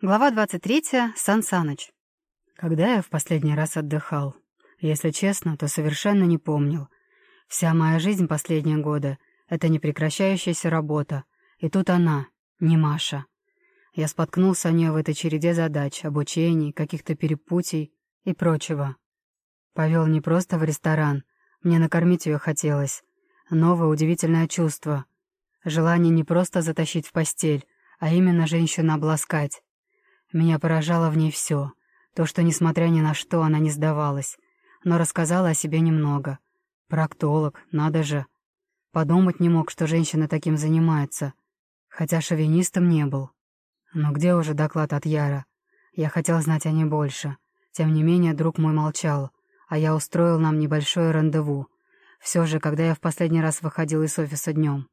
Глава 23. Сан Саныч. Когда я в последний раз отдыхал? Если честно, то совершенно не помнил. Вся моя жизнь последние годы — это непрекращающаяся работа. И тут она, не Маша. Я споткнулся о нее в этой череде задач, обучений, каких-то перепутий и прочего. Повел не просто в ресторан. Мне накормить ее хотелось. Новое удивительное чувство. Желание не просто затащить в постель, а именно женщину обласкать меня поражало в ней все. То, что, несмотря ни на что, она не сдавалась, но рассказала о себе немного. Проктолог, надо же. Подумать не мог, что женщина таким занимается. Хотя шовинистом не был. Но где уже доклад от Яра? Я хотел знать о ней больше. Тем не менее, друг мой молчал, а я устроил нам небольшое рандеву. Все же, когда я в последний раз выходил из офиса днем.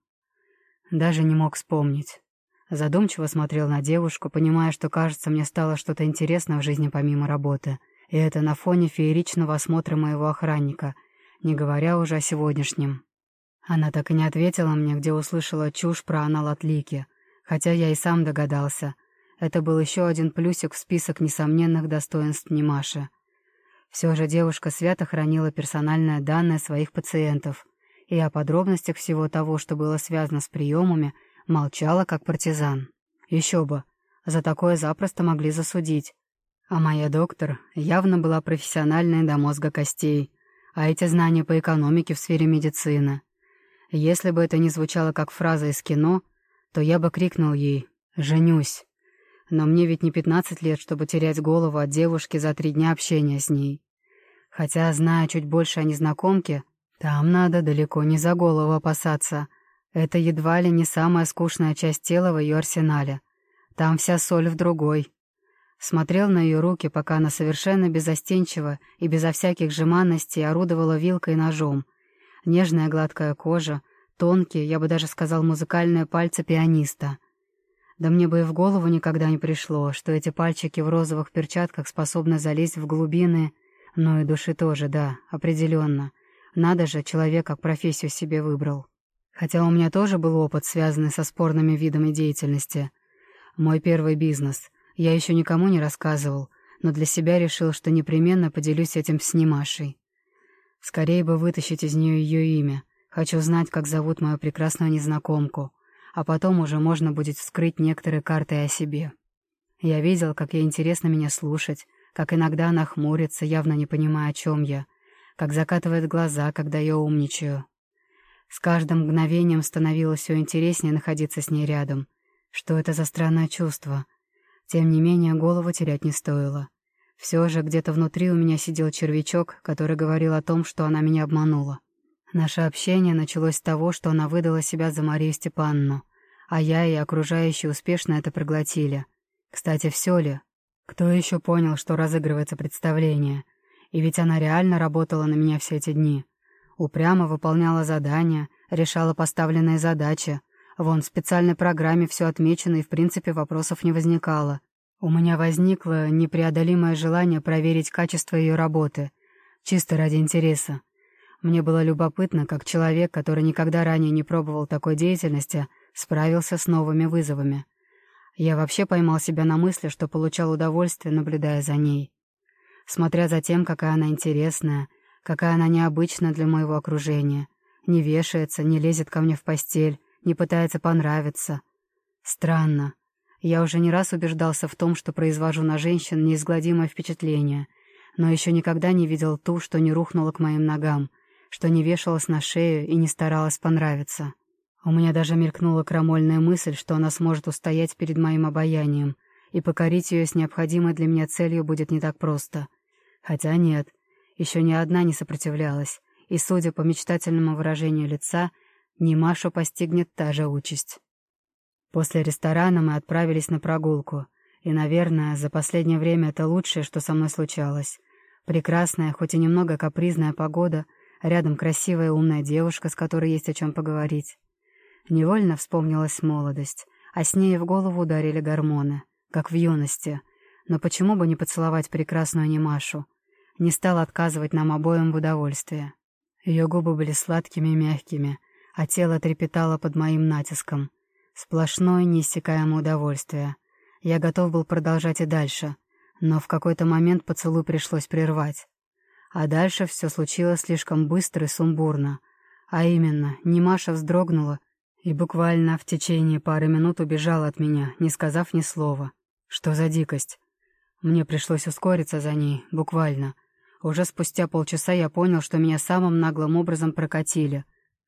Даже не мог вспомнить. Задумчиво смотрел на девушку, понимая, что, кажется, мне стало что-то интересное в жизни помимо работы. И это на фоне фееричного осмотра моего охранника, не говоря уже о сегодняшнем. Она так и не ответила мне, где услышала чушь про анал от хотя я и сам догадался. Это был еще один плюсик в список несомненных достоинств Немаши. Все же девушка свято хранила персональные данные своих пациентов, и о подробностях всего того, что было связано с приемами — Молчала, как партизан. Еще бы, за такое запросто могли засудить. А моя доктор явно была профессиональной до мозга костей, а эти знания по экономике в сфере медицины. Если бы это не звучало как фраза из кино, то я бы крикнул ей «Женюсь». Но мне ведь не пятнадцать лет, чтобы терять голову от девушки за три дня общения с ней. Хотя, зная чуть больше о незнакомке, там надо далеко не за голову опасаться, Это едва ли не самая скучная часть тела в ее арсенале. Там вся соль в другой. Смотрел на ее руки, пока она совершенно безостенчиво и безо всяких жеманностей орудовала вилкой и ножом. Нежная гладкая кожа, тонкие, я бы даже сказал, музыкальные пальцы пианиста. Да мне бы и в голову никогда не пришло, что эти пальчики в розовых перчатках способны залезть в глубины, но ну и души тоже, да, определенно. Надо же, человек как профессию себе выбрал. Хотя у меня тоже был опыт, связанный со спорными видами деятельности. Мой первый бизнес. Я еще никому не рассказывал, но для себя решил, что непременно поделюсь этим с Немашей. Скорее бы вытащить из нее ее имя. Хочу знать, как зовут мою прекрасную незнакомку. А потом уже можно будет вскрыть некоторые карты о себе. Я видел, как ей интересно меня слушать, как иногда она хмурится, явно не понимая, о чем я, как закатывает глаза, когда я умничаю. С каждым мгновением становилось все интереснее находиться с ней рядом. Что это за странное чувство? Тем не менее, голову терять не стоило. Все же где-то внутри у меня сидел червячок, который говорил о том, что она меня обманула. Наше общение началось с того, что она выдала себя за Марию Степанну, а я и окружающие успешно это проглотили. Кстати, все ли? Кто еще понял, что разыгрывается представление? И ведь она реально работала на Упрямо выполняла задания, решала поставленные задачи. Вон, в специальной программе все отмечено и, в принципе, вопросов не возникало. У меня возникло непреодолимое желание проверить качество ее работы, чисто ради интереса. Мне было любопытно, как человек, который никогда ранее не пробовал такой деятельности, справился с новыми вызовами. Я вообще поймал себя на мысли, что получал удовольствие, наблюдая за ней. Смотря за тем, какая она интересная, Какая она необычна для моего окружения. Не вешается, не лезет ко мне в постель, не пытается понравиться. Странно. Я уже не раз убеждался в том, что произвожу на женщин неизгладимое впечатление, но еще никогда не видел ту, что не рухнула к моим ногам, что не вешалась на шею и не старалась понравиться. У меня даже мелькнула крамольная мысль, что она сможет устоять перед моим обаянием, и покорить ее с необходимой для меня целью будет не так просто. Хотя нет, еще ни одна не сопротивлялась, и, судя по мечтательному выражению лица, Немашу постигнет та же участь. После ресторана мы отправились на прогулку, и, наверное, за последнее время это лучшее, что со мной случалось. Прекрасная, хоть и немного капризная погода, рядом красивая умная девушка, с которой есть о чем поговорить. Невольно вспомнилась молодость, а с ней в голову ударили гормоны, как в юности. Но почему бы не поцеловать прекрасную Немашу? не стал отказывать нам обоим в удовольствии. Ее губы были сладкими и мягкими, а тело трепетало под моим натиском. Сплошное неиссякаемое удовольствие. Я готов был продолжать и дальше, но в какой-то момент поцелуй пришлось прервать. А дальше все случилось слишком быстро и сумбурно. А именно, Немаша вздрогнула и буквально в течение пары минут убежала от меня, не сказав ни слова. Что за дикость? Мне пришлось ускориться за ней, буквально. Уже спустя полчаса я понял, что меня самым наглым образом прокатили.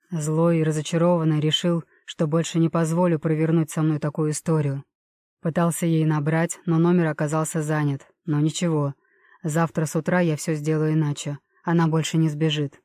Злой и разочарованный решил, что больше не позволю провернуть со мной такую историю. Пытался ей набрать, но номер оказался занят. Но ничего. Завтра с утра я все сделаю иначе. Она больше не сбежит.